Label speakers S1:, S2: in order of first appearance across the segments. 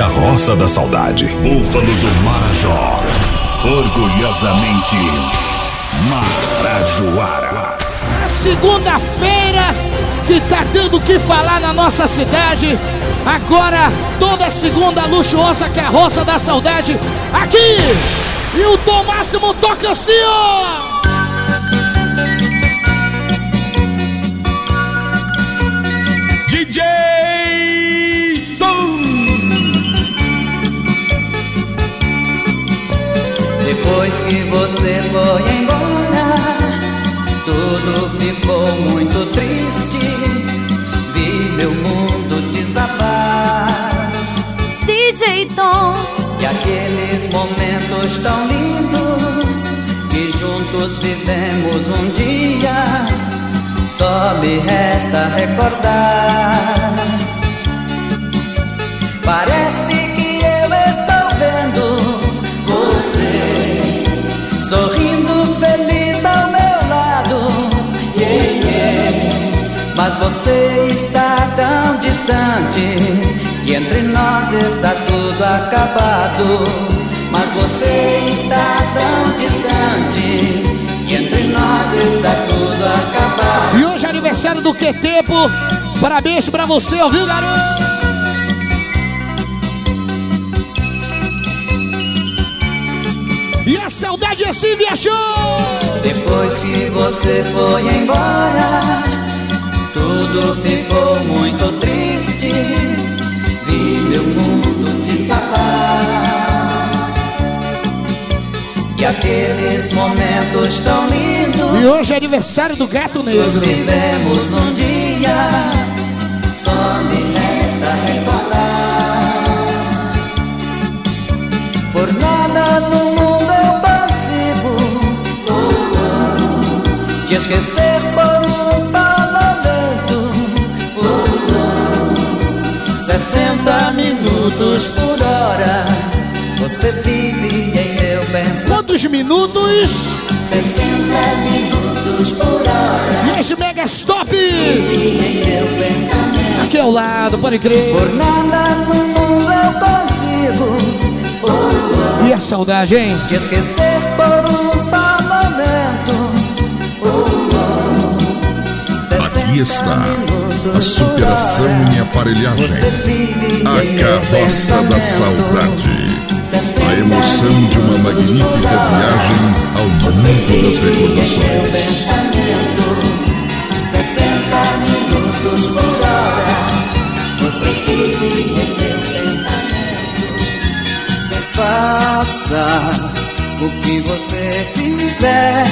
S1: Carroça da Saudade. Búfalo do Marajó. Orgulhosamente Marajoara.
S2: A segunda-feira que tá dando o que falar na nossa cidade. Agora, toda segunda luxuosa carroça da saudade aqui. E o Tom Máximo toca assim, ó.
S3: Depois que você foi embora, tudo ficou muito triste. Vi meu mundo desabar.
S4: DJ Tom.
S3: E aqueles momentos tão lindos que juntos vivemos um dia, só me resta recordar. Parece você está tão distante e entre nós está tudo acabado. Mas você está tão distante e entre nós está tudo acabado.
S2: E hoje é aniversário do Que Tempo. Parabéns pra você, ouviu, garoto? E a saudade assim viajou!
S3: Depois que você foi embora, tudo ficou muito triste. Vi meu mundo desabar. E aqueles momentos tão lindos.
S2: E hoje é aniversário do gato negro. Nós
S3: vivemos um dia, só me resta recordar. Por nada no mundo te esquecer minutos por hora. Você vive em meu pensamento.
S2: Quantos minutos?
S3: 60 minutos por hora.
S2: E esse mega stop!
S3: Vive em meu pensamento.
S2: Aqui ao lado, pode crer.
S3: Por nada no mundo eu consigo.
S2: Uh, e a saudade, hein?
S3: Te esquecer por um só momento.
S1: Aqui está a superação em aparelhagem, a carroça da saudade, a emoção de uma magnífica viagem ao mundo das recordações.
S3: 60 minutos por hora, você vive em meu pensamento. Você faça o que você fizer.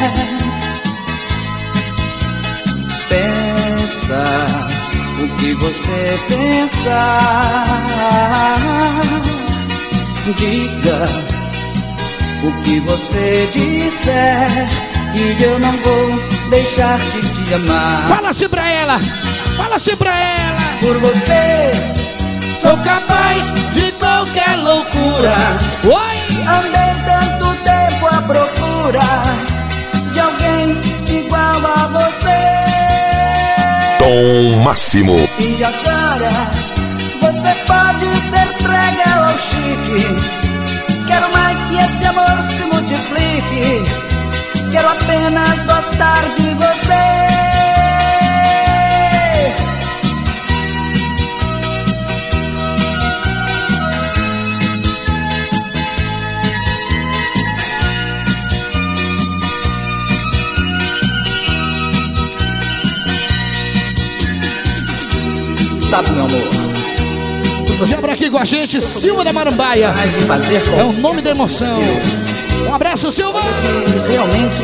S3: Pensa, o que você pensar. Diga o que você disser, e eu não vou deixar de te amar.
S2: Fala assim pra ela, fala assim pra ela.
S3: Por você, sou capaz de qualquer loucura.
S2: Oi!
S3: Andei tanto tempo à procura de alguém igual a você.
S1: Tom Máximo.
S3: E agora
S2: Lembra aqui com a gente, Silva da Marambaia. É o nome da emoção. Um abraço, Silva.
S3: Realmente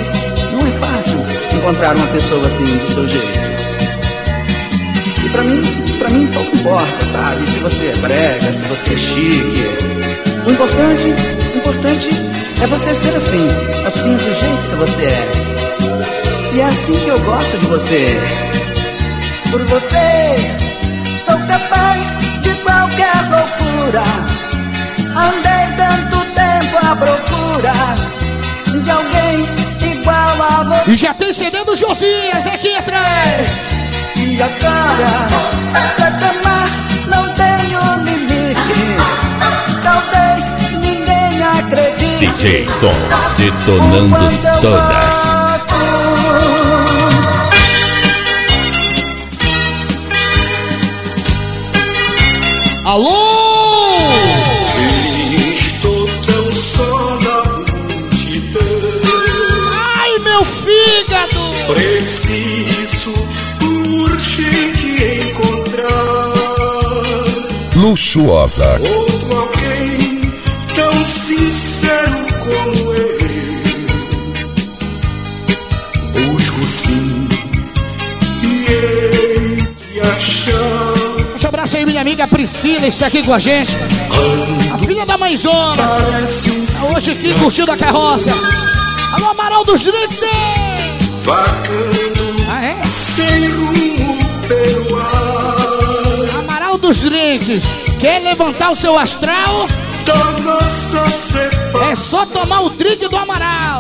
S3: não é fácil encontrar uma pessoa assim do seu jeito. E pra mim, pra mim pouco importa, sabe? Se você é brega, se você é chique. O importante, o importante é você ser assim, assim do jeito que você é. E é assim que eu gosto de você. Por você loucura. Andei tanto tempo à procura de alguém igual a você.
S2: E já tem CD do Josias aqui atrás.
S3: E agora, pra te amar, não tenho limite.
S5: DJ Tom, detonando todas.
S2: Alô!
S1: Luxuosa,
S6: outro alguém tão sincero como eu. Busco sim e hei de achar.
S2: Um abraço aí, minha amiga Priscila, está aqui com a gente. A filha da mãezona.
S6: Um
S2: Tá Hoje aqui curtindo a carroça. Alô, Amaral dos Drinks!
S6: vagando
S2: Ah, é?
S6: sem rumo
S2: dos Drinks. Quer levantar o seu astral? É só tomar o drink do Amaral.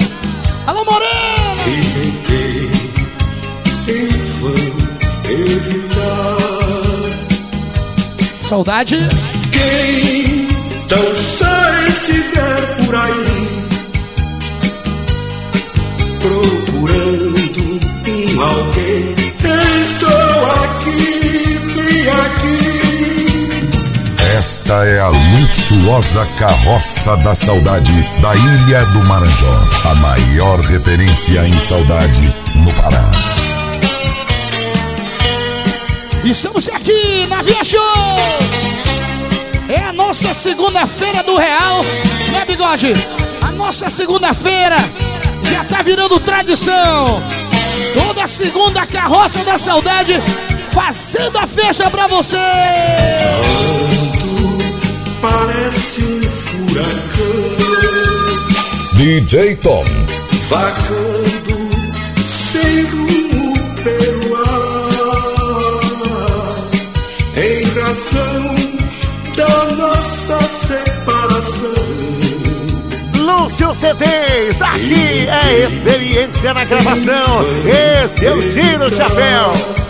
S2: Alô!
S6: E evitar
S2: Saudade.
S6: quem tão só estiver por aí procurando um alguém. Estou aqui, bem aqui.
S1: Esta é a luxuosa carroça da saudade da Ilha do Marajó, a maior referência em saudade no Pará.
S2: Estamos aqui na Via Show. É a nossa segunda-feira do Real, né, Bigode? A nossa segunda-feira já tá virando tradição. Toda segunda, carroça da saudade fazendo a festa pra você.
S6: Parece um furacão
S1: DJ Tom,
S6: vagando sem rumo pelo ar, em razão da nossa separação.
S7: Lúcio CDs, aqui é experiência na gravação. Esse é o Tiro Chapéu.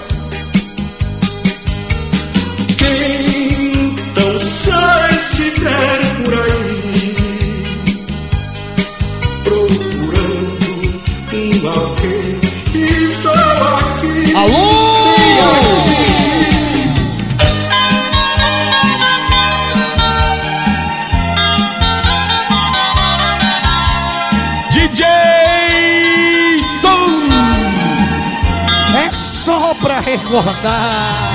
S6: Estiver por aí, procurando um alguém, estou aqui.
S2: Alô!
S5: DJ Tom.
S2: É só pra recordar.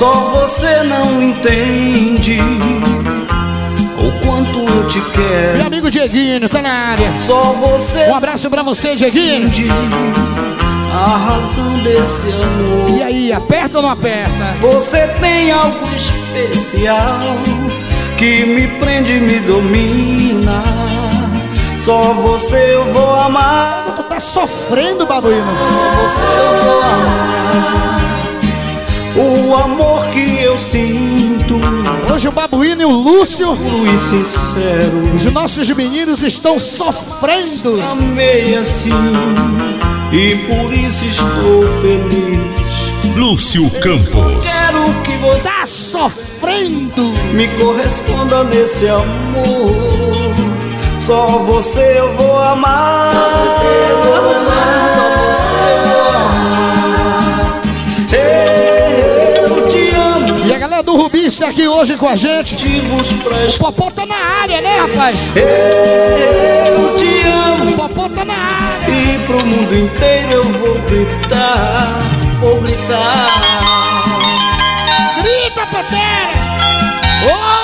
S8: Só você não entende eu te
S2: Meu
S8: quero.
S2: amigo Dieguinho, tá na área.
S8: Só você
S2: Um abraço pra você, Dieguinho.
S8: a razão desse amor.
S2: E aí, aperta ou não aperta?
S8: Você tem algo especial que me prende e me domina. Só você eu vou amar.
S2: Tu tá sofrendo, babuíno.
S8: Só você eu vou amar. O amor que eu sinto,
S2: Hoje o babuíno e o Lúcio,
S8: sincero.
S2: os nossos meninos estão sofrendo.
S8: Amei assim e por isso estou feliz.
S5: Lúcio Campos.
S8: Quero que você
S2: Tá sofrendo.
S8: me corresponda nesse amor. Só você eu vou amar. Só você eu vou amar.
S2: Está aqui hoje com a gente. O Popó tá na área, né, rapaz?
S8: Eu te
S2: O
S8: amo.
S2: Popó tá na área.
S8: E pro mundo inteiro eu vou gritar. Vou gritar.
S2: Grita, Pantera! Oi!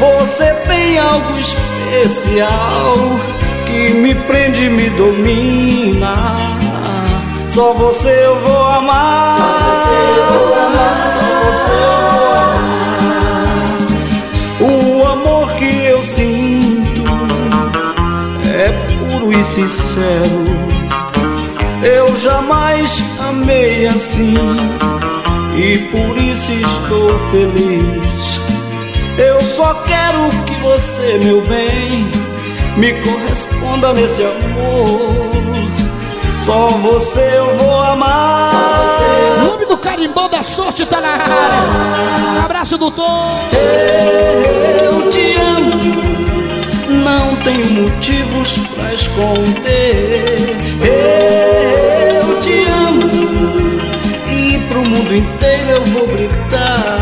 S8: Você tem algo especial que me prende e me domina. Só você eu vou amar. Só você eu vou amar. Só você eu vou amar. O amor que eu sinto é puro e sincero. Eu jamais amei assim e por isso estou feliz. Eu só quero que você, meu bem, me corresponda nesse amor.
S9: Só você eu vou amar.
S2: O nome do carimbão da sorte tá na área. Um abraço do Tom.
S9: Eu te amo. Não tenho motivos pra esconder. Eu te amo. E pro mundo inteiro eu vou gritar.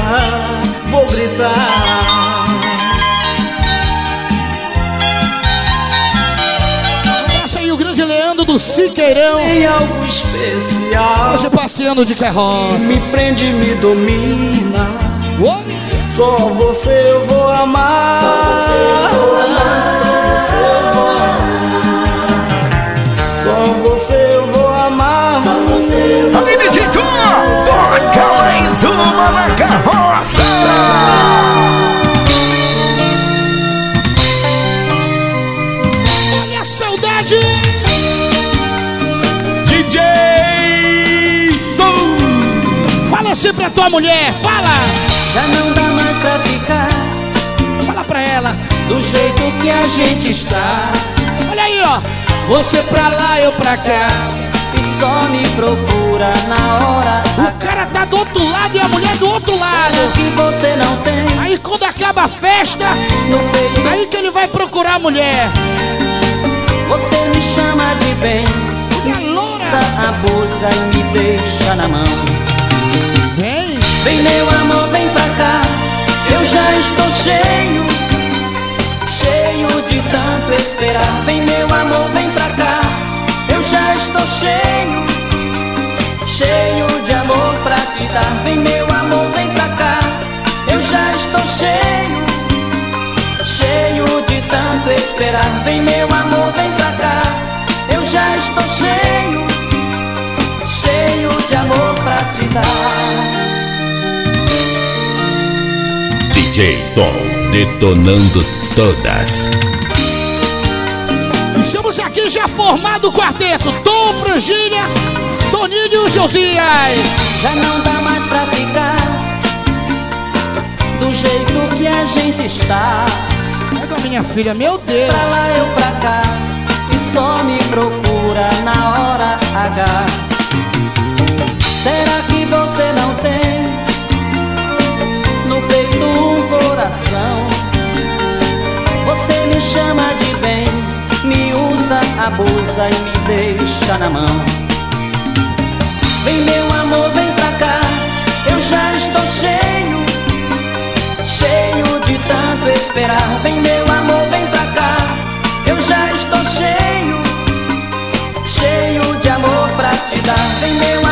S2: Do Siqueirão.
S9: Tem algo especial.
S2: Hoje passeando de carroça.
S9: Me prende, me domina.
S2: Oi.
S9: Só você eu vou amar. Só você eu vou amar. Só você eu vou amar. Só você eu vou amar. Só você eu vou amar.
S10: Aline de toca mais uma na carroça.
S2: Assim pra tua mulher. Fala.
S9: Já não dá mais pra ficar
S2: Fala pra ela.
S9: do jeito que a gente está.
S2: Olha aí, ó. Você pra lá, eu pra cá.
S9: E só me procura na hora.
S2: O cara tá do outro lado e a mulher do outro lado.
S9: Que você não tem
S2: Aí quando acaba a festa, aí que ele vai procurar a mulher.
S9: Você me chama de bem.
S2: E a loura.
S9: Abusa e me deixa na mão.
S2: Vem.
S9: Meu amor, vem pra cá. Eu já estou cheio, cheio de tanto esperar. Vem meu amor, vem pra cá. Eu já estou cheio, cheio de amor pra te dar. Vem meu amor, vem pra cá. Eu já estou cheio, cheio de tanto esperar. Vem meu amor, vem pra cá. Eu já estou cheio, cheio de amor pra te dar.
S5: DJ Tom detonando todas.
S2: Estamos aqui já formado o quarteto. Tom, Frangília, Toninho e Josias.
S9: Já não dá mais pra ficar do jeito que a gente está.
S2: Pega a minha filha, meu Deus.
S9: Pra lá eu pra cá e só me procura na hora H. Será que você não tem coração? Você me chama de bem, me usa, abusa e me deixa na mão. Vem meu amor, vem pra cá, eu já estou cheio, cheio de tanto esperar. Vem meu amor, vem pra cá, eu já estou cheio, cheio de amor pra te dar. Vem meu amor,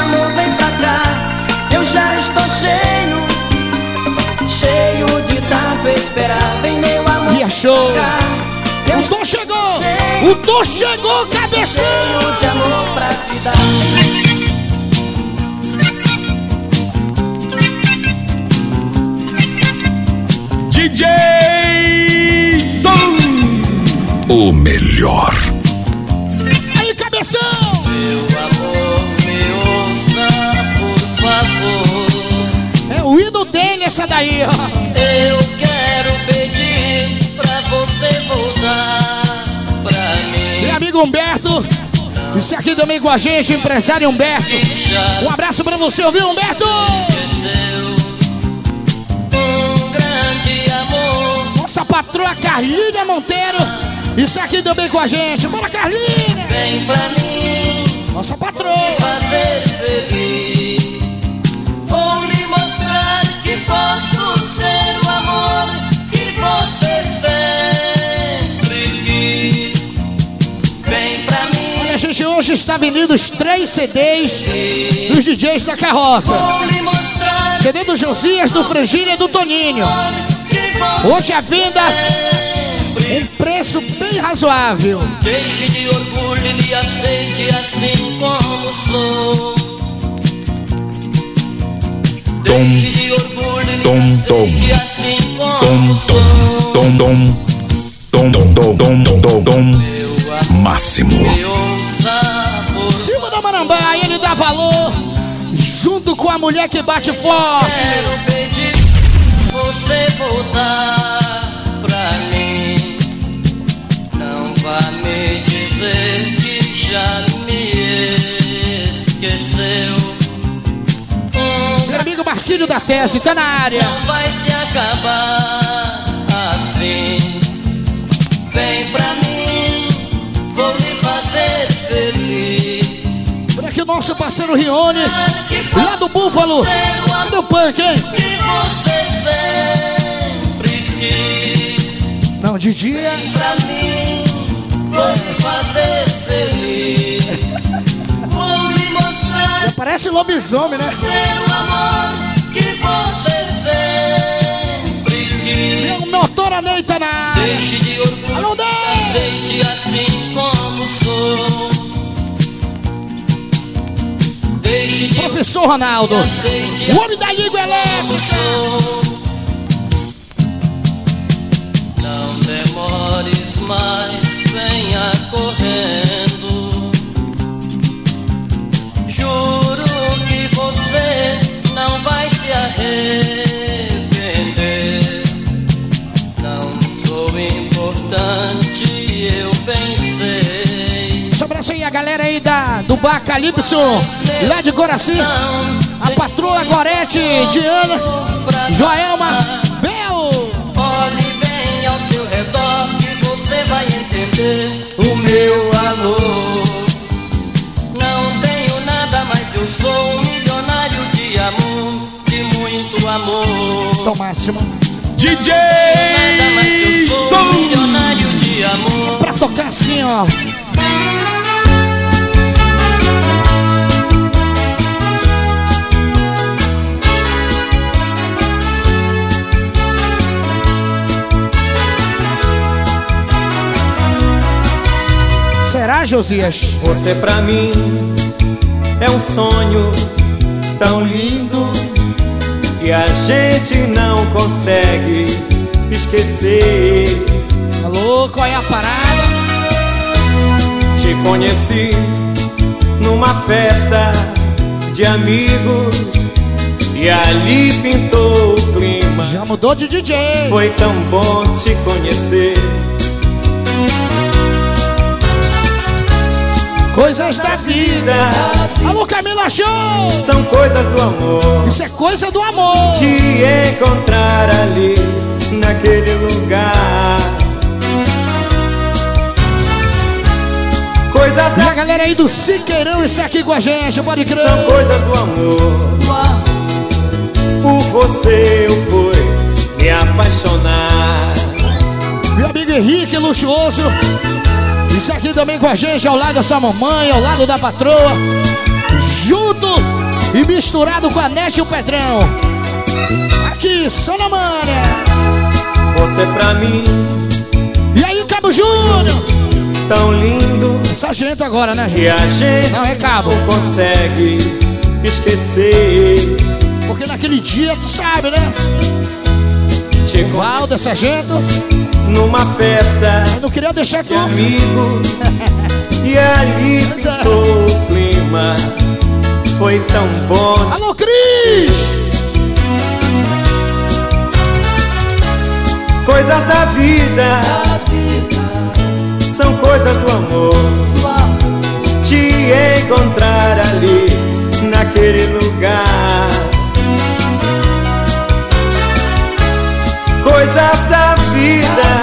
S9: tanto esperar. Vem meu amor,
S2: E achou. O Tom chegou. O Tom chegou, cabeção.
S9: de amor pra te dar.
S10: DJ Tom. O melhor.
S2: Aí, cabeção.
S9: Meu amor, me ouça, por favor.
S2: É o hino dele essa daí, ó.
S9: Eu você voltar pra mim.
S2: Meu amigo Humberto. Isso aqui também com a gente, empresário Humberto. Um abraço pra você, ouviu, Humberto?
S9: um.
S2: Nossa patroa Carlinha Monteiro. Isso aqui também com a gente. Bora, Carlinha.
S9: Vem pra mim
S2: Nossa patroa.
S9: fazer feliz. Vou lhe mostrar que posso ser o amor que você sempre
S2: gente hoje está vendendo os três CDs dos DJs da carroça. CD do Josias, do Frangília e do Toninho. Hoje a venda, um preço bem razoável.
S9: Deixe de orgulho e me aceite assim como sou.
S11: Tom,
S9: Deixe de orgulho e me
S11: tom, tom.
S9: aceite assim
S11: tom,
S9: como
S11: tom,
S9: sou.
S11: tom, tom, tom, tom, tom, tom, tom, tom, tom. Máximo.
S2: Cima da Marambá, ele dá valor. Junto com a mulher que bate forte.
S9: Quero pedir você voltar pra mim. Não vá me dizer que já me
S11: esqueceu.
S2: Meu amigo Marquinho da Tese, tá na área.
S11: Não vai se acabar assim. Vem pra
S2: nosso parceiro Rione, lá do Búfalo. Do punk, hein?
S11: Que você sempre quis.
S2: Não, de dia.
S11: Vem pra mim, vou lhe fazer feliz. Vou lhe mostrar
S2: Parece lobisomem, né?
S11: ser o amor que você sempre quis.
S2: Meu na.
S11: Deixe de orgulho,
S2: Professor Ronaldo, o homem da língua
S11: como
S2: elétrica.
S11: Não demores mais, venha correndo. Juro que você não vai se arrepender. Não sou importante,
S2: aí da, do Bar Calypso, lá de Coraci. A patroa Gorete, Diana, Joelma, Bel.
S11: Olhe bem ao seu redor que você vai entender o meu valor. Não tenho nada, mas eu sou um milionário de amor, de muito amor.
S2: Tom Máximo.
S5: DJ
S11: Nada, mas eu sou um milionário de amor.
S2: Pra tocar assim, ó. Será, Josias?
S12: Você pra mim é um sonho tão lindo que a gente não consegue esquecer.
S2: Alô, qual é a parada?
S12: Te conheci numa festa de amigos e ali pintou o clima.
S2: Já mudou de DJ.
S12: Foi tão bom te conhecer.
S2: Coisas da vida. Alô, Camila Show!
S12: São coisas do amor.
S2: Isso é coisa do amor.
S12: Te encontrar ali naquele lugar. Coisas
S2: E a
S12: da
S2: galera aí do Siqueirão, isso aqui com a gente, pode crer.
S12: são coisas do amor. Por você eu fui me apaixonar.
S2: Meu amigo Henrique Luxuoso. Isso aqui também com a gente, ao lado da sua mamãe, ao lado da patroa. Junto e misturado com a Nete e o Pedrão. Aqui, só na manha.
S12: Você pra mim
S2: E aí, Cabo Júnior.
S12: tão lindo
S2: Sargento agora, né, gente?
S12: a gente
S2: Não, é cabo.
S12: não consegue esquecer.
S2: Porque naquele dia, tu sabe, né?
S12: Te
S2: Valda, sargento.
S12: Numa festa
S2: Eu não queria deixar
S12: de amigos e ali
S2: é.
S12: o clima. Foi tão bom.
S2: Alô, Cris!
S12: Coisas da vida são coisas do amor. Te encontrar ali naquele lugar. Coisas da vida.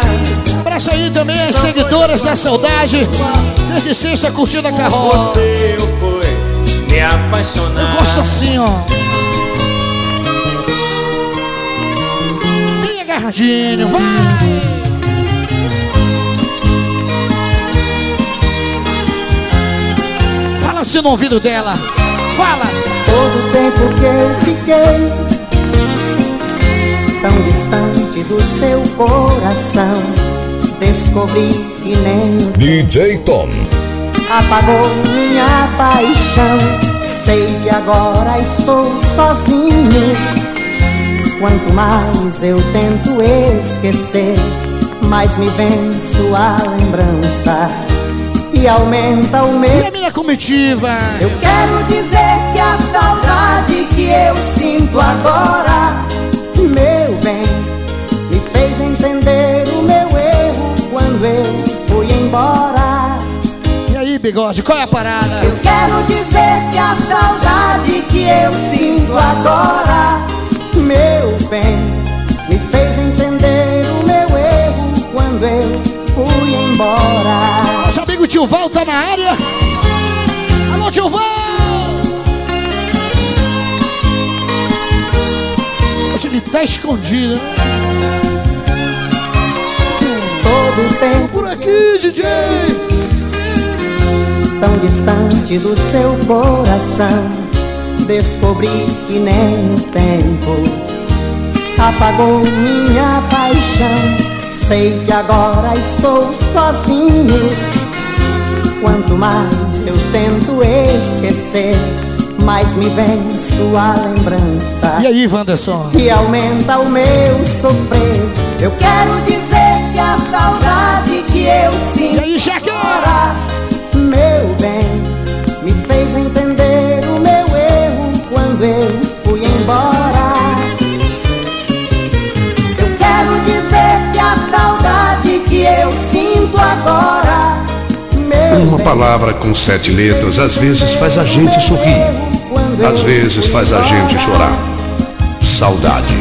S2: Também as seguidoras da saudade. Desde sexta curtindo a carroça.
S12: Você eu fui me apaixonar.
S2: Eu gosto assim, ó. Bem agarradinho, vai! Fala assim no ouvido dela. Fala!
S13: Todo o tempo que eu fiquei tão distante do seu coração, descobri que nem
S1: DJ Tom.
S13: apagou minha paixão. Sei que agora estou sozinho. Quanto mais eu tento esquecer, mais me vem sua lembrança e aumenta o meu.
S2: E a minha comitiva?
S13: Eu quero dizer que a saudade que eu sinto agora,
S2: bigode, qual é a parada?
S13: Eu quero dizer que a saudade que eu sinto agora, meu bem, me fez entender o meu erro quando eu fui embora.
S2: Nosso amigo tio Val tá na área. Alô, tio Val! Hoje ele tá escondido. né?
S13: Todo tempo
S2: Por aqui, DJ!
S13: Tão distante do seu coração, descobri que nem o tempo apagou minha paixão. Sei que agora estou sozinho. Quanto mais eu tento esquecer, mais me vem sua lembrança
S2: E aí, Wanderson?
S13: e aumenta o meu sofrer. Eu quero dizer que a saudade que eu
S2: E
S13: sinto
S2: aí, Jaque?
S13: Me fez entender o meu erro quando eu fui embora. Eu quero dizer que a saudade que eu sinto agora,
S14: Uma palavra com sete letras às vezes faz a gente sorrir, às vezes faz a gente chorar. Saudade.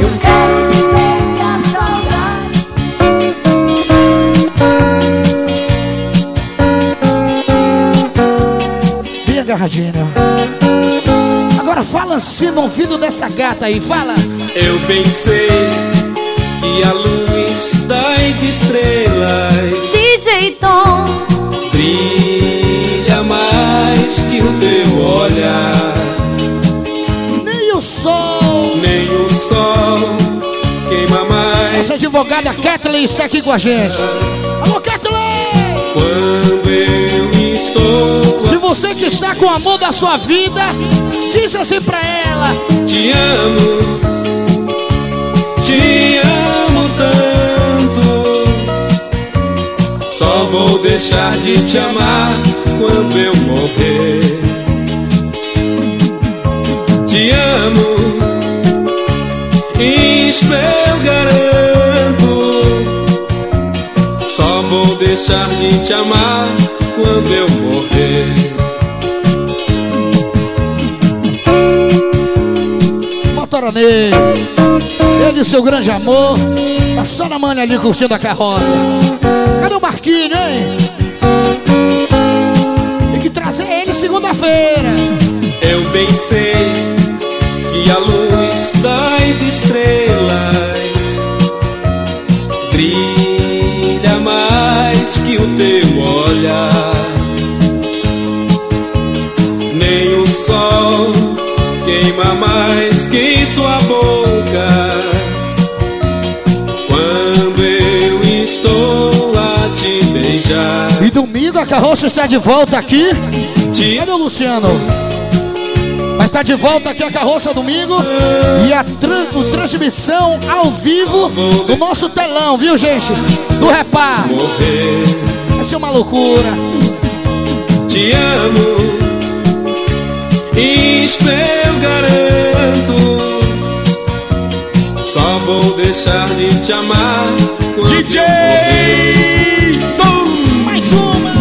S13: Eu quero
S2: Agora fala assim no ouvido dessa gata aí, fala.
S10: Eu pensei que a luz das estrelas
S15: DJ Tom,
S10: brilha mais que o teu olhar.
S2: Nem o sol.
S10: Nem o sol queima mais
S2: Essa advogada Kathleen está aqui com a gente. Alô, Kathleen!
S10: quando eu estou.
S2: Você que está com o amor da sua vida, diz assim pra ela.
S10: Te amo, te amo tanto. Só vou deixar de te amar quando eu morrer. Te amo, isso eu garanto. Só vou deixar de te amar quando eu morrer.
S2: Ele e seu grande amor. Tá só na manha ali curtindo a carroça. Cadê o Marquinho, hein? Tem que trazer ele segunda-feira.
S10: Eu bem sei que a luz das estrelas brilha mais que o teu olhar. Nem o sol queima mais que boca. Quando eu estou a te beijar.
S2: E domingo a carroça está de volta aqui. Cadê o Luciano? Vai estar de volta aqui a carroça domingo. E a tran- transmissão ao vivo do nosso telão, viu, gente? Do Repar. Vai ser uma loucura.
S10: Te amo, isto deixar de te amar quando
S2: DJ. Tom, mais uma.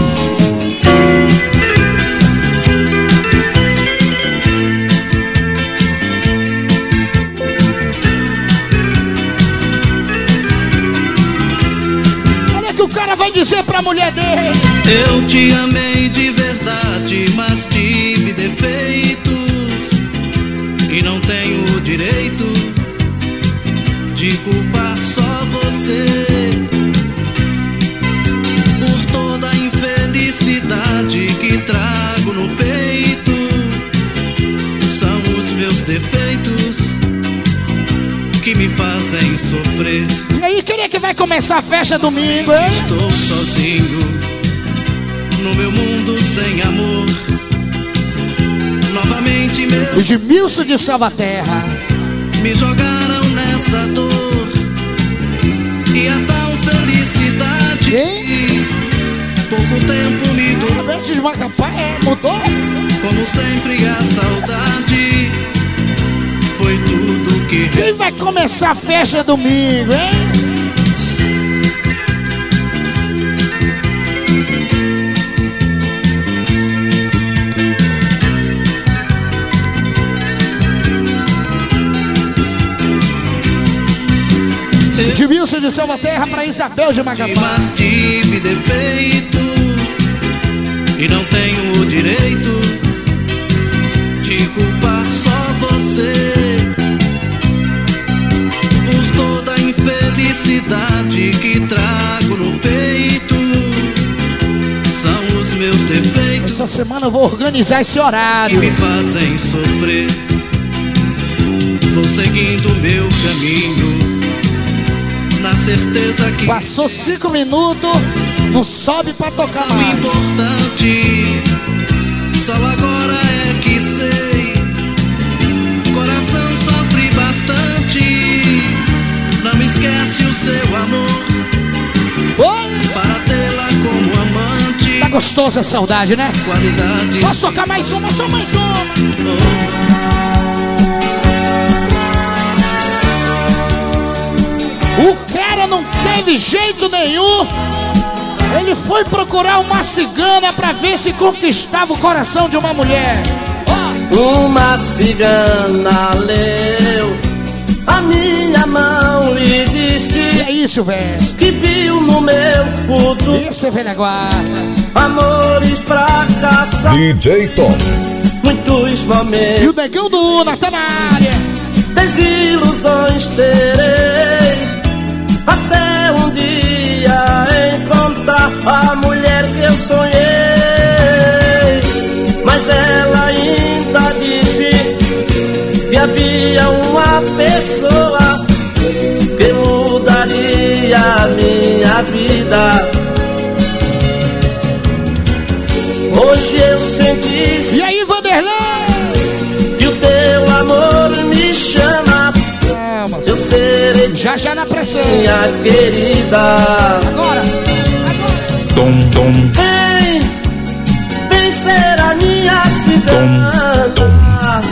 S2: Olha o que o cara vai dizer pra mulher dele.
S16: Eu te amei de verdade, mas tive defeitos e não tenho o direito me fazem sofrer.
S2: E aí, quem é que vai começar a festa domingo, hein?
S16: Estou sozinho no meu mundo sem amor. Novamente meus
S2: Edmilson de Salvaterra.
S16: me jogaram nessa dor e a tal felicidade. Pouco tempo me durou.
S2: Bete de Macapá, é, mudou?
S16: Como sempre a saudade foi tudo que.
S2: Quem vai começar a festa é domingo, hein? de Wilson de Salvaterra para Isabel de Macapá.
S16: Mas tive defeitos e não tenho o direito de culpar só. Infelicidade que trago no peito. São os meus defeitos.
S2: Essa semana eu vou organizar esse horário.
S16: Que me fazem sofrer. Vou seguindo meu caminho. Na certeza que.
S2: Passou cinco minutos, não sobe pra tocar mais.
S16: importante.
S2: Gostosa a saudade, né?
S16: Qualidade.
S2: Posso tocar mais uma, só mais uma. O cara não teve jeito nenhum. Ele foi procurar uma cigana pra ver se conquistava o coração de uma mulher.
S11: Uma cigana leu a minha mão e disse
S2: E é isso, velho.
S11: que viu no meu futuro
S2: Esse é velha guarda.
S11: amores fracassados,
S1: DJ Tom.
S11: muitos
S2: E
S11: momentos,
S2: o negão do Una tá na área.
S11: desilusões terei até um dia encontrar a mulher que eu sonhei. Mas ela ainda disse que havia uma pessoa mudaria a minha vida. Hoje eu senti
S2: E aí, Vanderlei?
S11: que o teu amor me chama.
S2: Calma,
S11: Eu serei
S2: já já na pressão.
S11: minha querida.
S2: Agora.
S1: Tom, tom,
S11: Vem, vem ser a minha cigana.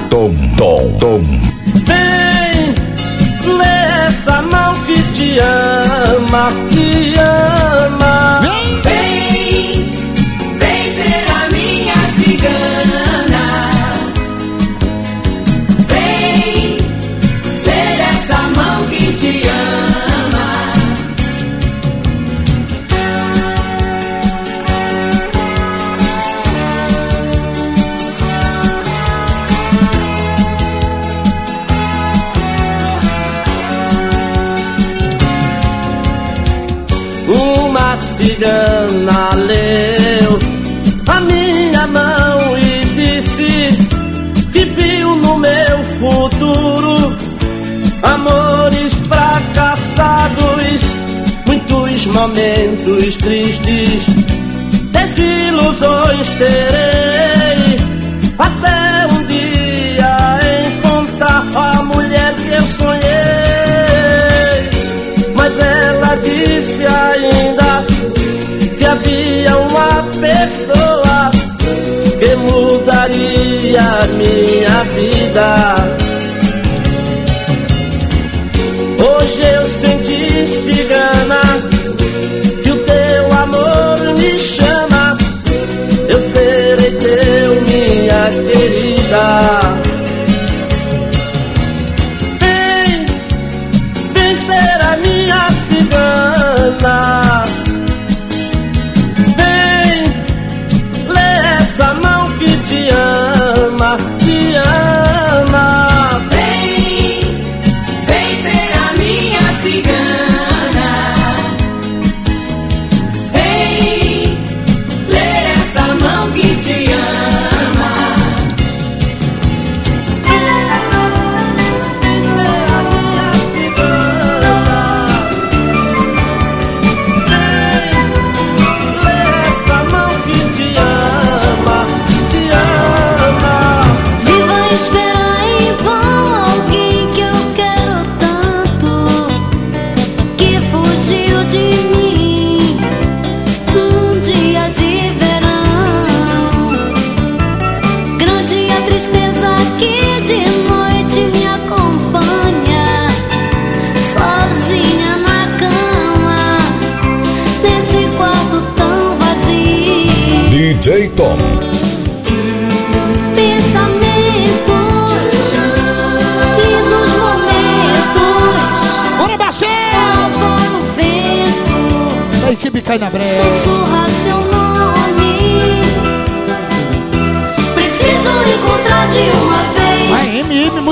S1: tom, tom, tom.
S11: Vem,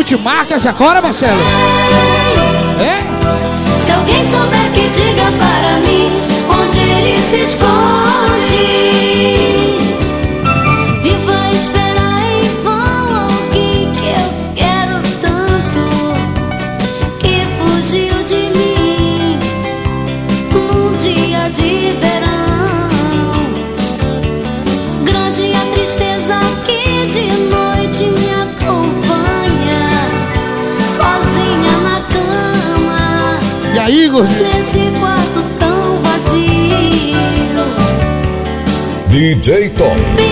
S2: MM Multimarcas agora, Marcelo. É?
S17: Se alguém souber que diga para mim onde ele se esconde.
S2: Gordinho?
S17: Nesse quarto tão vazio
S15: DJ Tom.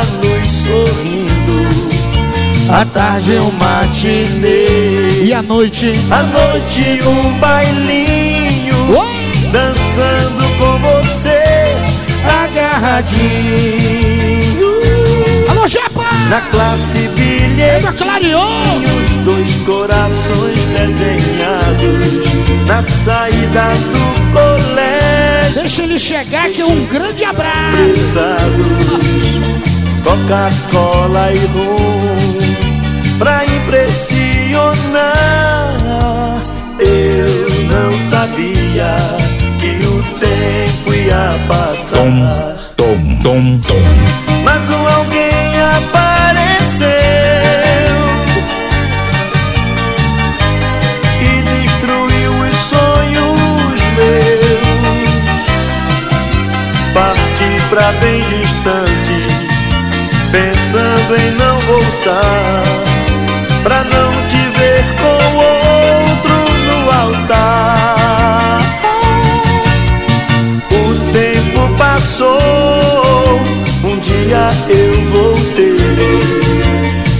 S8: A nos sorrindo. A tarde um matinê
S2: E a noite?
S8: À noite um bailinho Dançando com você Agarradinho
S2: Alô, Japa!
S8: Na classe bilhetinhos
S2: clareou
S8: Dois corações desenhados Na saída do colégio
S2: Deixa ele chegar que é um grande abraço.
S8: Pesados Coca-Cola e rum Pra impressionar. Eu não sabia Que o tempo ia passar.
S15: Tom, tom, tom.
S8: Mas um alguém apareceu E destruiu os sonhos meus. Parti pra bem distante Pensando em não voltar Pra não te ver com outro no altar. O tempo passou Um dia eu voltei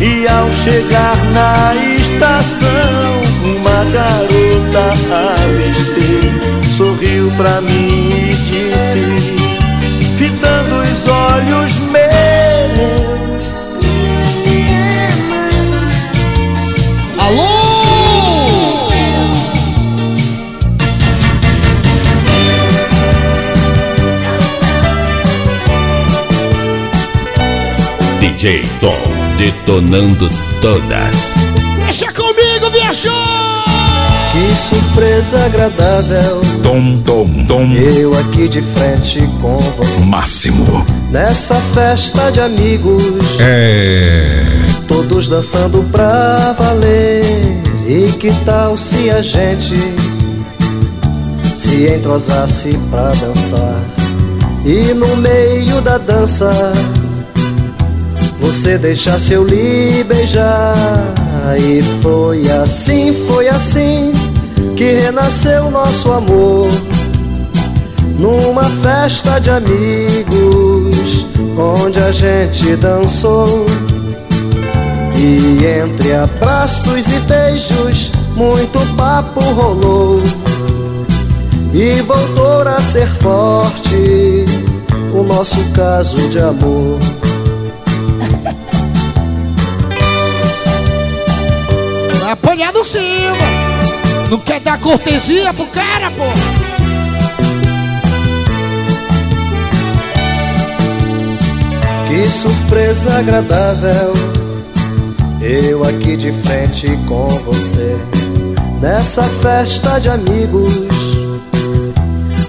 S8: E ao chegar na estação Uma garota avistei Sorriu pra mim e disse Fitando os olhos meus
S5: DJ Tom, detonando todas.
S2: Deixa comigo, viajou!
S18: Que surpresa agradável.
S15: Tom, tom, tom.
S18: Eu aqui de frente com você.
S15: Máximo.
S18: Nessa festa de amigos.
S15: É.
S18: Todos dançando pra valer. E que tal se a gente se entrosasse pra dançar? E no meio da dança você deixasse eu lhe beijar. E foi assim, foi assim que renasceu nosso amor. Numa festa de amigos, onde a gente dançou. E entre abraços e beijos, muito papo rolou. E voltou a ser forte o nosso caso de amor.
S2: Apanhar no Silva. Não quer dar cortesia pro cara, pô.
S18: Que surpresa agradável. Eu aqui de frente com você. Nessa festa de amigos.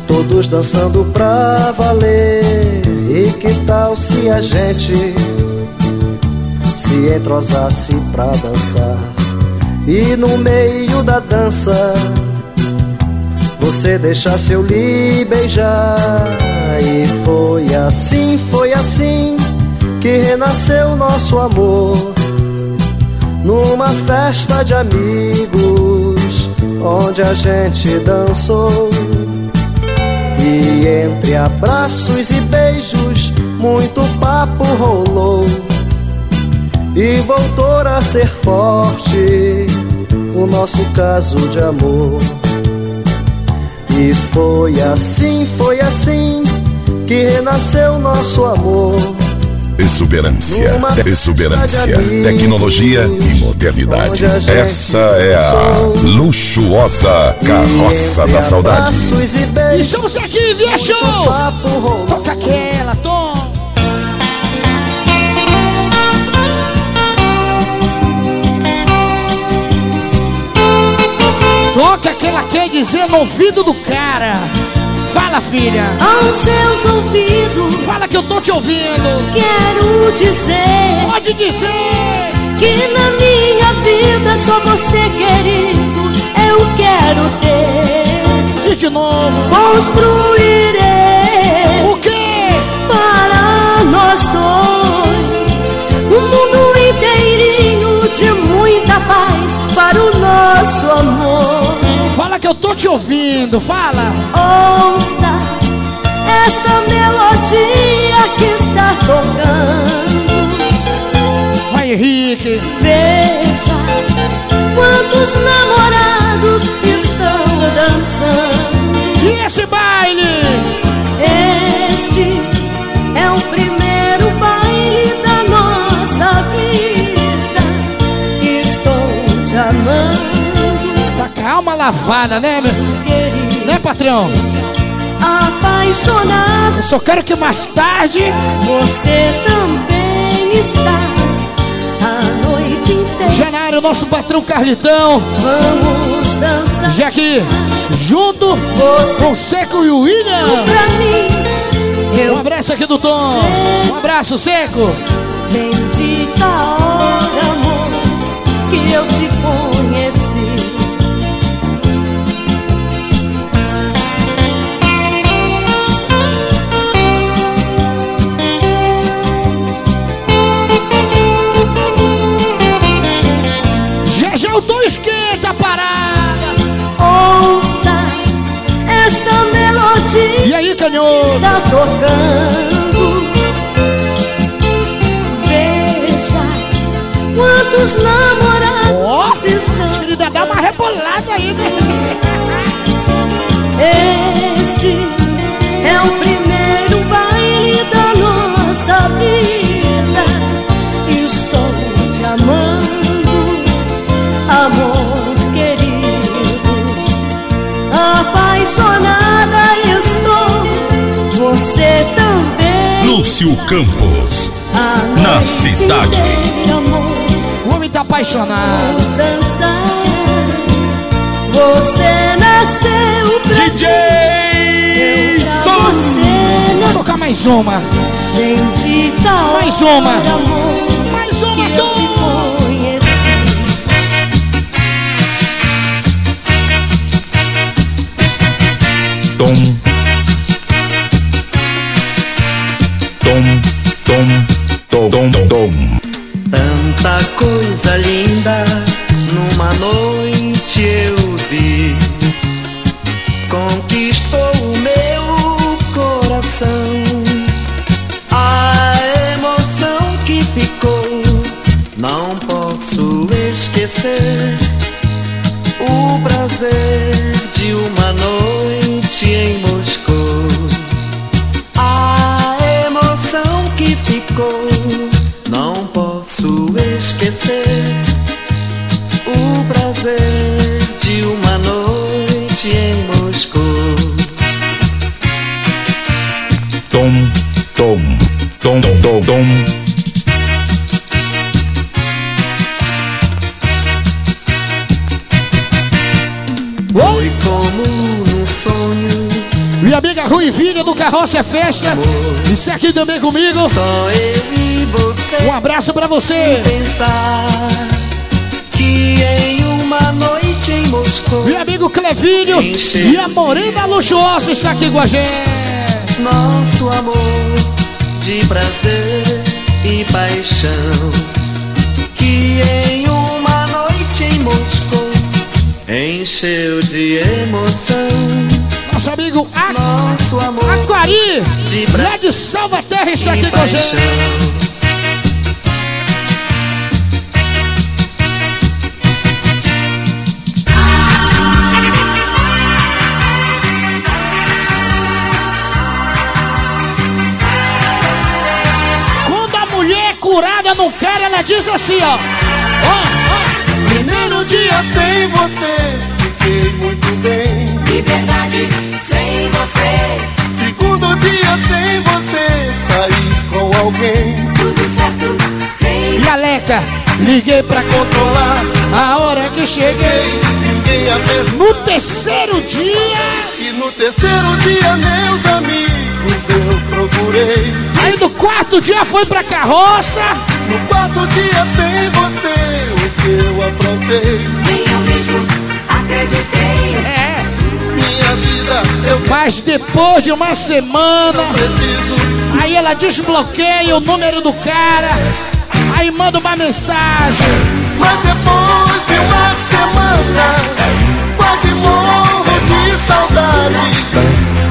S18: Todos dançando pra valer. E que tal se a gente se entrosasse pra dançar? E no meio da dança você deixasse eu lhe beijar. E foi assim, foi assim que renasceu nosso amor. Numa festa de amigos, onde a gente dançou. E entre abraços e beijos, muito papo rolou. E voltou a ser forte o nosso caso de amor. E foi assim, foi assim que renasceu nosso amor.
S1: Exuberância, exuberância, tecnologia e modernidade. Essa é a luxuosa carroça da saudade.
S2: E estamos aqui, via show! Toca aquela, tom! Toca aquela quer dizer no ouvido do cara. Fala, filha.
S4: Aos seus ouvidos.
S2: Fala que eu tô te ouvindo.
S4: Quero dizer.
S2: Pode dizer.
S4: Que na minha vida só você, querido, eu quero ter.
S2: Diz de novo.
S4: Construirei.
S2: Tô te ouvindo, fala.
S4: Ouça esta melodia que está tocando.
S2: Vai, Henrique.
S4: Veja quantos namorados estão dançando.
S2: E esse lavada, né, meu? Né, patrão?
S4: Apaixonado.
S2: Eu só quero que mais tarde
S4: você também está a noite inteira.
S2: Janário, nosso patrão Carlitão.
S4: Vamos dançar.
S2: Já aqui, junto
S4: você
S2: com o Seco e o William.
S4: Pra mim,
S2: um abraço aqui do Tom. Um abraço, Seco.
S4: Bendita hora, amor, que eu te melodia.
S2: E aí, canhoto?
S4: Está tocando. Veja quantos namorados
S2: Ó,
S4: estão.
S2: Querida, dá uma rebolada aí, né?
S4: Este
S5: Lúcio Campos, na cidade.
S2: O homem tá apaixonado.
S4: vamos dançar. Você nasceu pra
S5: DJ Tom.
S4: você
S2: Vou tocar mais uma.
S4: Bendita
S2: Mais uma. Mais uma. Tom.
S1: Tom,
S8: coisa linda numa noite eu vi. Conquistou o meu coração. A emoção que ficou, não
S18: posso esquecer. O prazer de um O prazer de uma noite em Moscou.
S5: Tom, tom, tom, tom, tom.
S18: Foi como num sonho.
S2: Minha amiga Ruivinha do Carroça é Festa. Isso aqui também comigo.
S18: Só eu e você.
S2: Um abraço pra você.
S18: Pensar que em uma noite em Moscou.
S2: Meu amigo Clevinho e a Morena Luxuosa está aqui com a gente.
S18: Nosso amor de prazer e paixão. Que em uma noite em Moscou encheu de emoção.
S2: Nosso amigo Aquari,
S18: de
S2: lá de Salvaterra, está aqui com a gente. Curada no cara, ela diz assim, ó. Ó,
S19: Primeiro dia sem você, fiquei muito bem.
S4: Liberdade sem você,
S19: Segundo dia sem você, saí com alguém.
S4: tudo certo sem.
S2: E a Leca, liguei pra
S19: Controlar,
S2: a hora que cheguei.
S19: ninguém apertou.
S2: No terceiro dia,
S19: E no terceiro dia, meus amigos, eu procurei.
S2: aí no quarto dia foi pra carroça.
S19: No quarto dia sem você, o que eu aprontei.
S4: nem eu mesmo acreditei.
S2: É,
S19: Minha vida, eu
S2: mas depois de uma semana,
S19: preciso.
S2: aí ela desbloqueia o número do cara. Aí manda uma mensagem.
S19: Mas depois de uma semana, quase morro de saudade.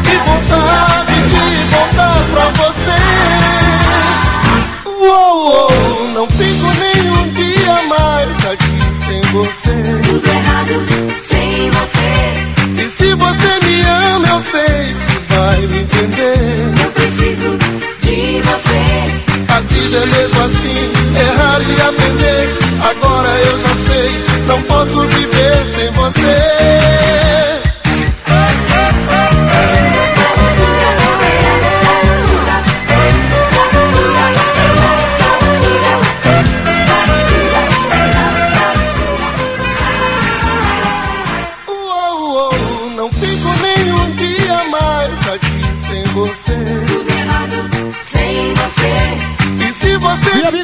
S19: De vontade de pra você. Uou, uou, não fico nem um dia mais aqui sem você.
S4: Tudo errado sem você,
S19: E se você me ama, eu sei que vai me entender.
S4: eu preciso de você.
S19: A vida é mesmo assim, errar e aprender. Agora eu já sei, não posso viver sem você.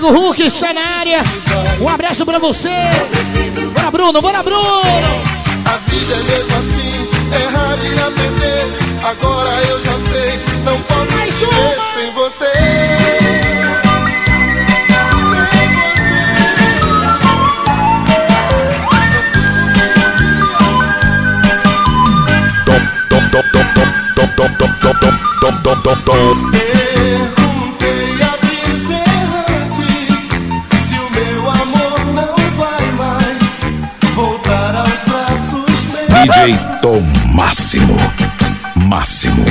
S2: Amigo Hulk está na área. Um abraço pra você. Bora, Bruno, bora, Bruno.
S19: A vida é mesmo assim, errar e aprender. Agora eu já sei, não posso
S2: Mais
S19: viver
S2: uma.
S19: sem você.
S5: Tom, tom, tom, tom, tom, tom, tom, tom, tom, tom, tom, Sextou máximo. Máximo.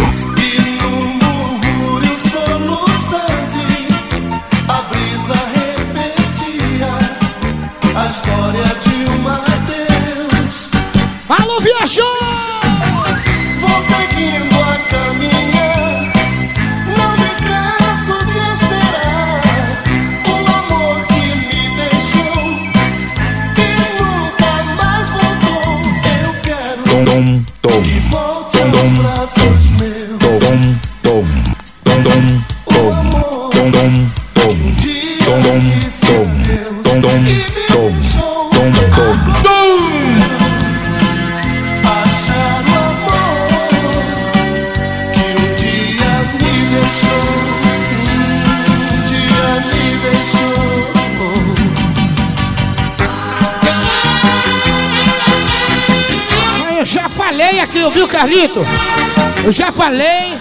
S2: Carlito? Eu já falei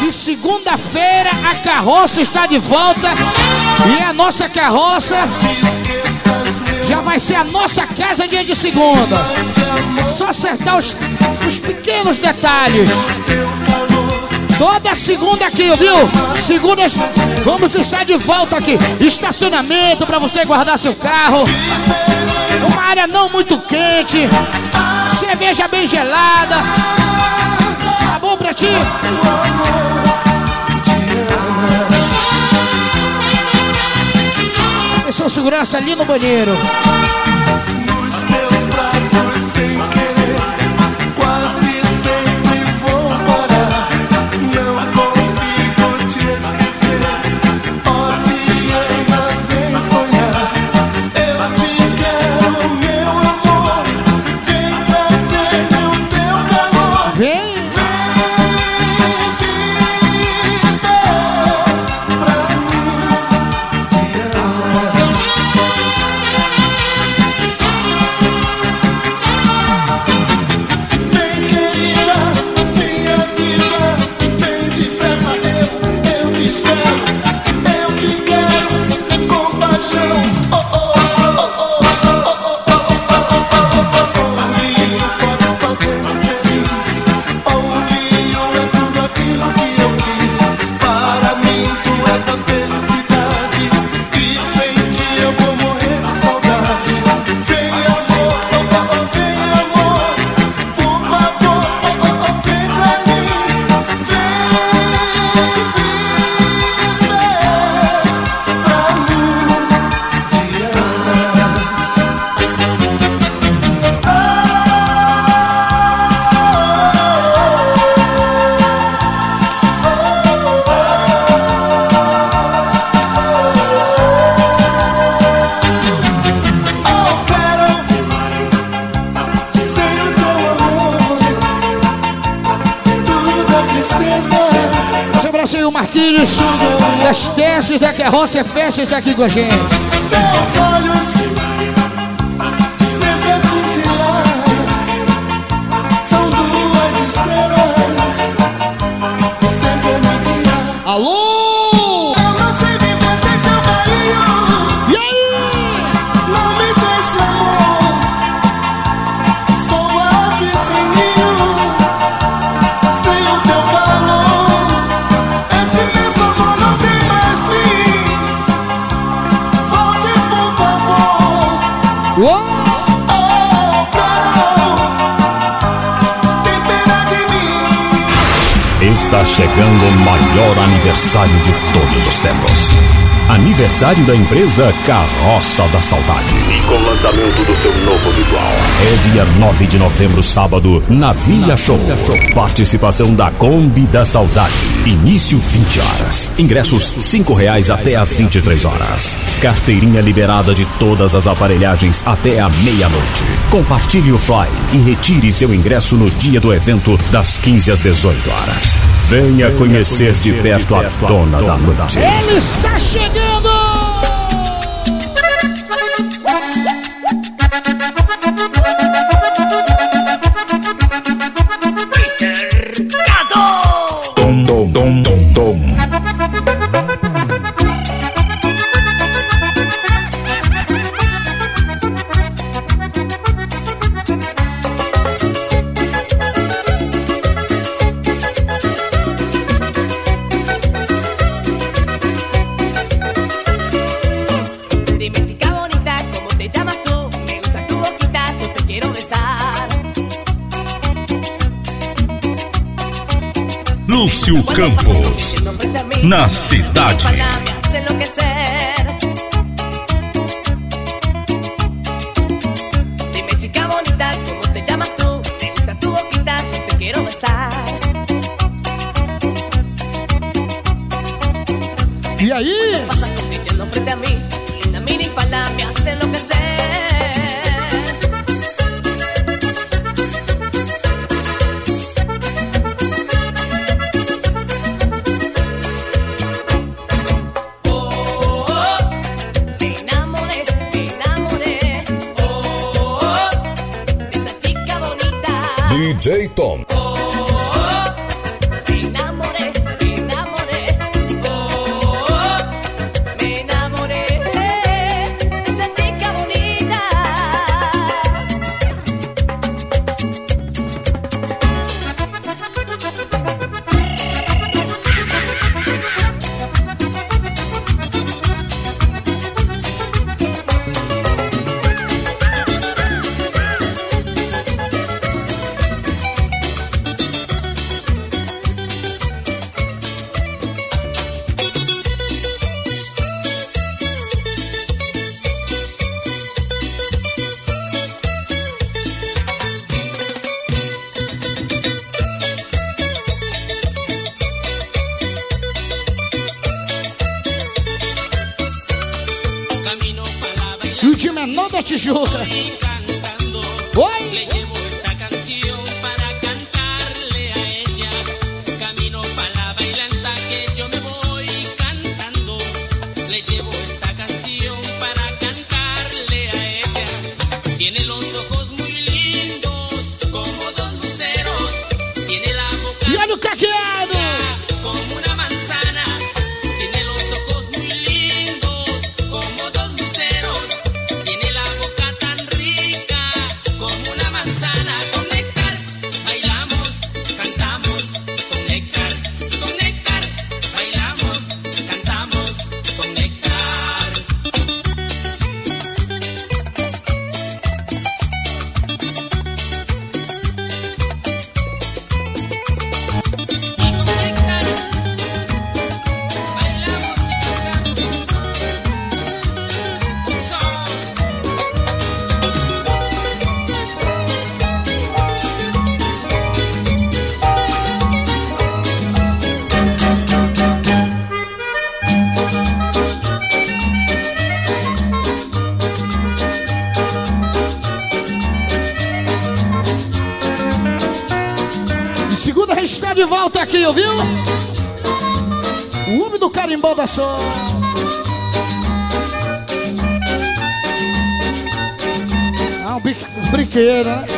S2: que segunda-feira a carroça está de volta e a nossa carroça
S19: Já vai ser a nossa casa dia de segunda. Só acertar os, os pequenos detalhes. Toda segunda aqui, viu? Segunda, vamos estar de volta aqui. Estacionamento para você guardar seu carro. Uma área não muito quente. Cerveja bem gelada. Tá bom pra ti? Atenção, segurança ali no banheiro. Marquinhos, das teses da Carroça Festas aqui com a gente.
S10: Está chegando o maior aniversário de todos os tempos. Aniversário da empresa Carroça da Saudade.
S5: E com o lançamento do seu novo visual.
S10: É dia 9 de novembro, sábado, na Via Show. Participação da Kombi da Saudade. Início 20 horas. Ingressos 5 reais até às 23 horas. Carteirinha liberada de todas as aparelhagens até a meia-noite. Compartilhe o Fly e retire seu ingresso no dia do evento das 15 às 18 horas. Venha conhecer de perto a dona da noite.
S19: Ele está chegando!
S20: Lúcio Campos, na cidade.
S10: Tom.
S20: Beijo! Sua. Ah, um brinquedo, né?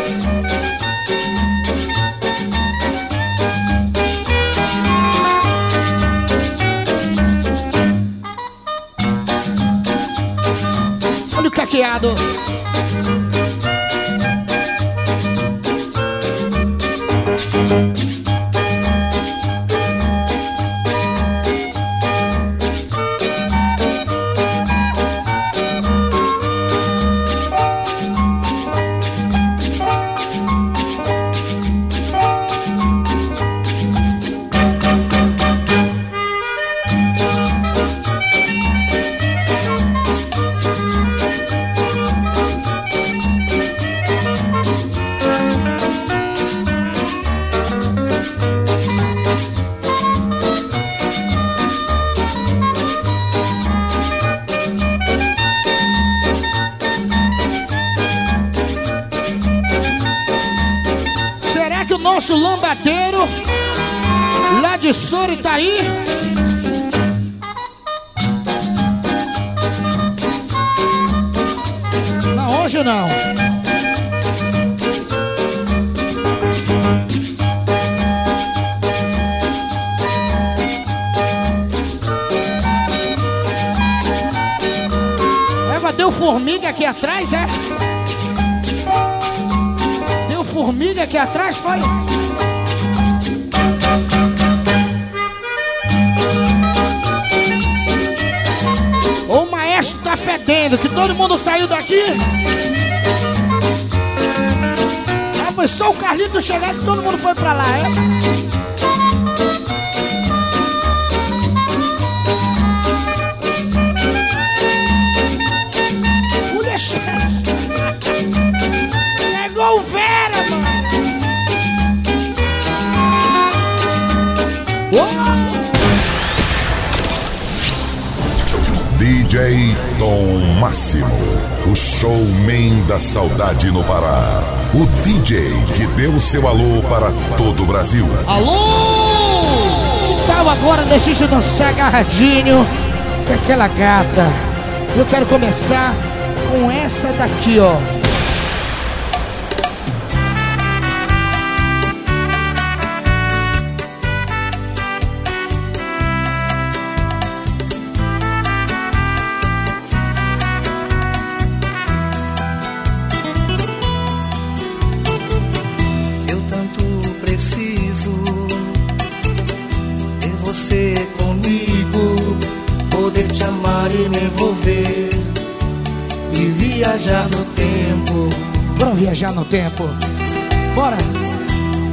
S20: Sori tá aí? Não, hoje não. Eva, deu formiga aqui atrás, é? Deu formiga aqui atrás, foi? Que todo mundo saiu daqui. Ah, foi só o Carlito chegar que todo mundo foi pra lá, é?
S1: DJ Tom Máximo, o showman da saudade no Pará. O DJ que deu seu alô para todo o Brasil.
S20: Alô! Que tal agora deixa eu dançar agarradinho com aquela gata? Eu quero começar com essa daqui, ó.
S21: Viajar no tempo.
S20: Bora!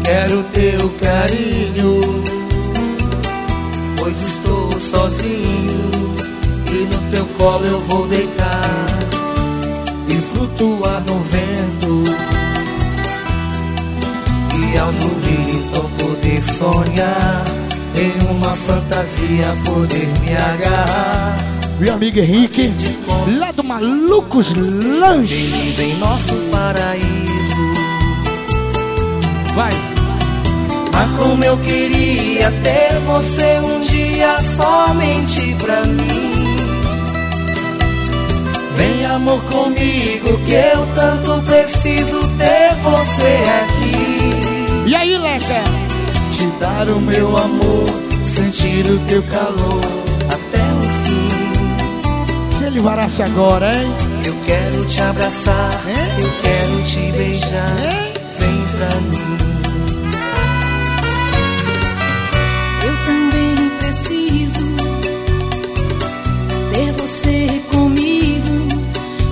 S21: Quero teu carinho, pois estou sozinho e no teu colo eu vou deitar e flutuar no vento. E ao dormir então poder sonhar Em uma fantasia poder me agarrar
S2: Meu amigo Henrique, lá do Malucos Lanche.
S8: Feliz em nosso paraíso.
S2: Vai.
S8: Ah, como eu queria ter você um dia somente pra mim. Vem amor comigo que eu tanto preciso ter você aqui.
S2: E aí, Leca?
S8: Te dar o meu amor, sentir o teu calor
S2: ele varasse agora, hein?
S8: Eu quero te abraçar, eu quero te beijar. Vem pra mim.
S15: Eu também preciso ter você comigo,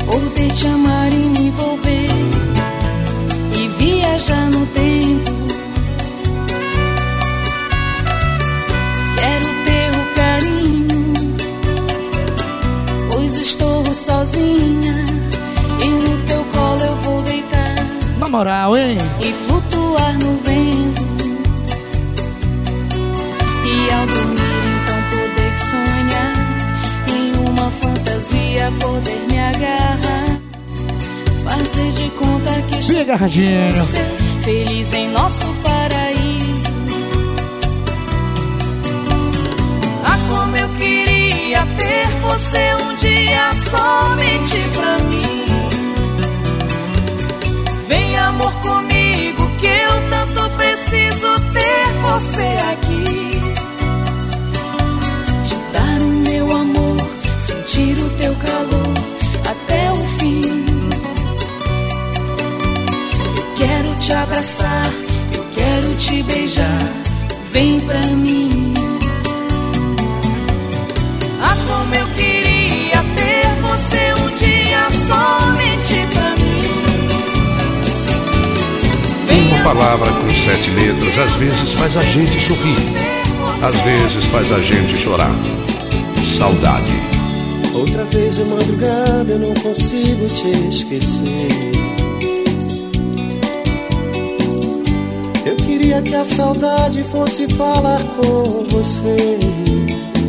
S15: poder te amar e me envolver e viajar no
S2: Na moral, hein?
S15: e flutuar no vento. E ao dormir, então poder sonhar em uma fantasia, poder me agarrar, fazer de conta que estou com você, feliz em nosso paraíso.
S8: Ah, como eu queria ter você um dia somente pra mim. Amor comigo que eu tanto preciso ter você aqui.
S15: Te dar o meu amor, sentir o teu calor até o fim. Eu quero te abraçar, eu quero te beijar. Vem pra mim.
S8: Ah, como eu queria ter você um dia somente pra
S14: Uma palavra com sete letras às vezes faz a gente sorrir, às vezes faz a gente chorar. Saudade.
S8: Outra vez de madrugada eu não consigo te esquecer. Eu queria que a saudade fosse falar com você.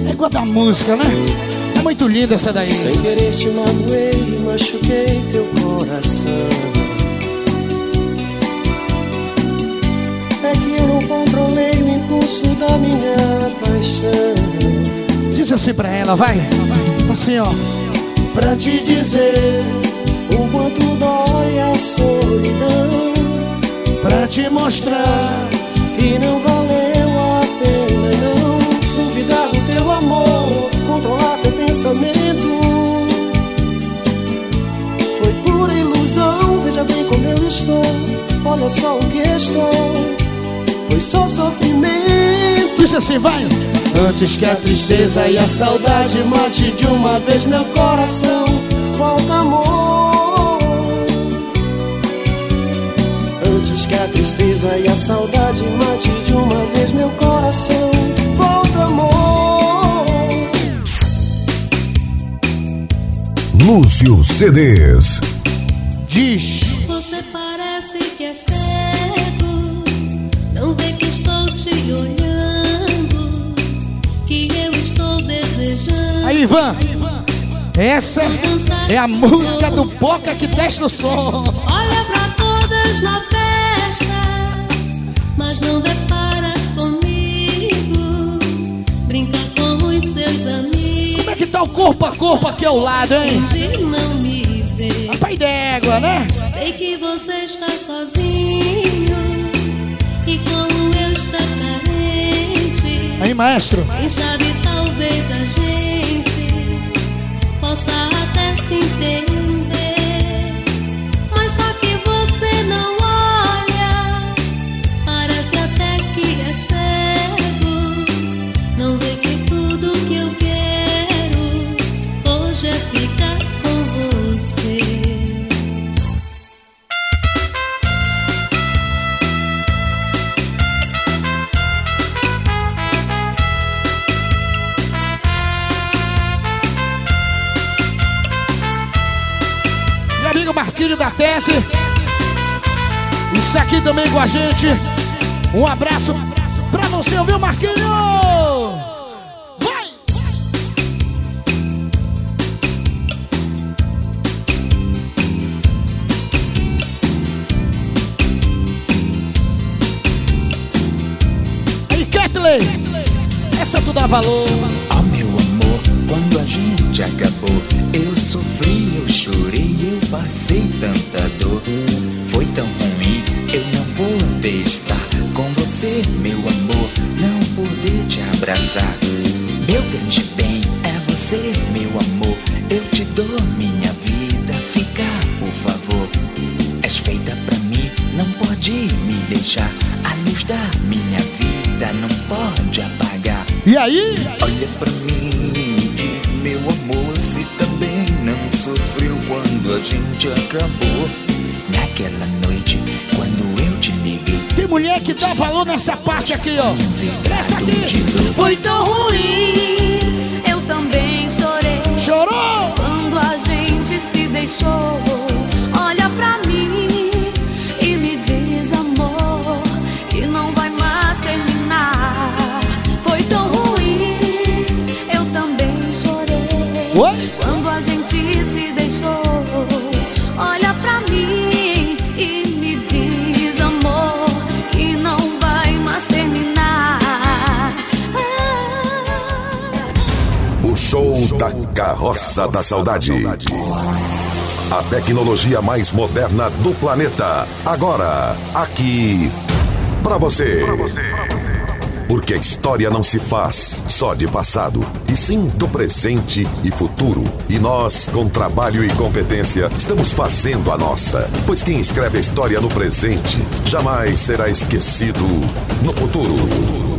S2: É igual da música, né? É muito linda essa daí.
S8: Sem querer te magoei e machuquei teu coração. É que eu não controlei o impulso da minha paixão.
S2: Diz assim pra ela, vai. Assim, ó.
S8: Pra te dizer o quanto dói a solidão. Pra te mostrar que não valeu a pena, não. Duvidar do teu amor, controlar teu pensamento. Foi pura ilusão, veja bem como eu estou. Olha só o que estou. Foi só sofrimento.
S2: Diz assim, vai.
S8: Antes que a tristeza e a saudade mate de uma vez meu coração, volta amor. Antes que a tristeza e a saudade mate de uma vez meu coração, volta amor.
S5: Lúcio CDs.
S2: Diz.
S15: Você parece que é olhando, que eu estou desejando.
S2: Aí, Ivan. Essa é a música do Boca que testa o som.
S15: Olha pra todas na festa, mas não depara comigo. Brinca com os seus amigos.
S2: Como é que tá o corpo a corpo aqui ao lado, hein? Pai d'égua, né?
S15: Sei que você está sozinho e como eu estou.
S2: Aí, maestro.
S15: Quem sabe talvez a gente possa até se entender. Mas só que você não olha, parece até que é cego.
S2: acontece. Isso aqui também com a gente. Um abraço pra você, viu, Marquinho? Vai! Aí, Kathleen, Essa tu dá valor.
S22: Ah, meu amor, quando a gente acabou passei tanta dor. Foi tão ruim eu não poder estar com você, meu amor, não poder te abraçar. Meu grande bem é você, a gente acabou. Naquela noite, quando eu te liguei.
S2: Tem mulher que dá valor nessa parte aqui, ó. Essa aqui.
S4: Foi tão ruim,
S1: da Carroça da Saudade. A tecnologia mais moderna do planeta. Agora, aqui, pra você. Porque a história não se faz só de passado, e sim do presente e futuro. E nós, com trabalho e competência, estamos fazendo a nossa. Pois quem escreve a história no presente jamais será esquecido no futuro.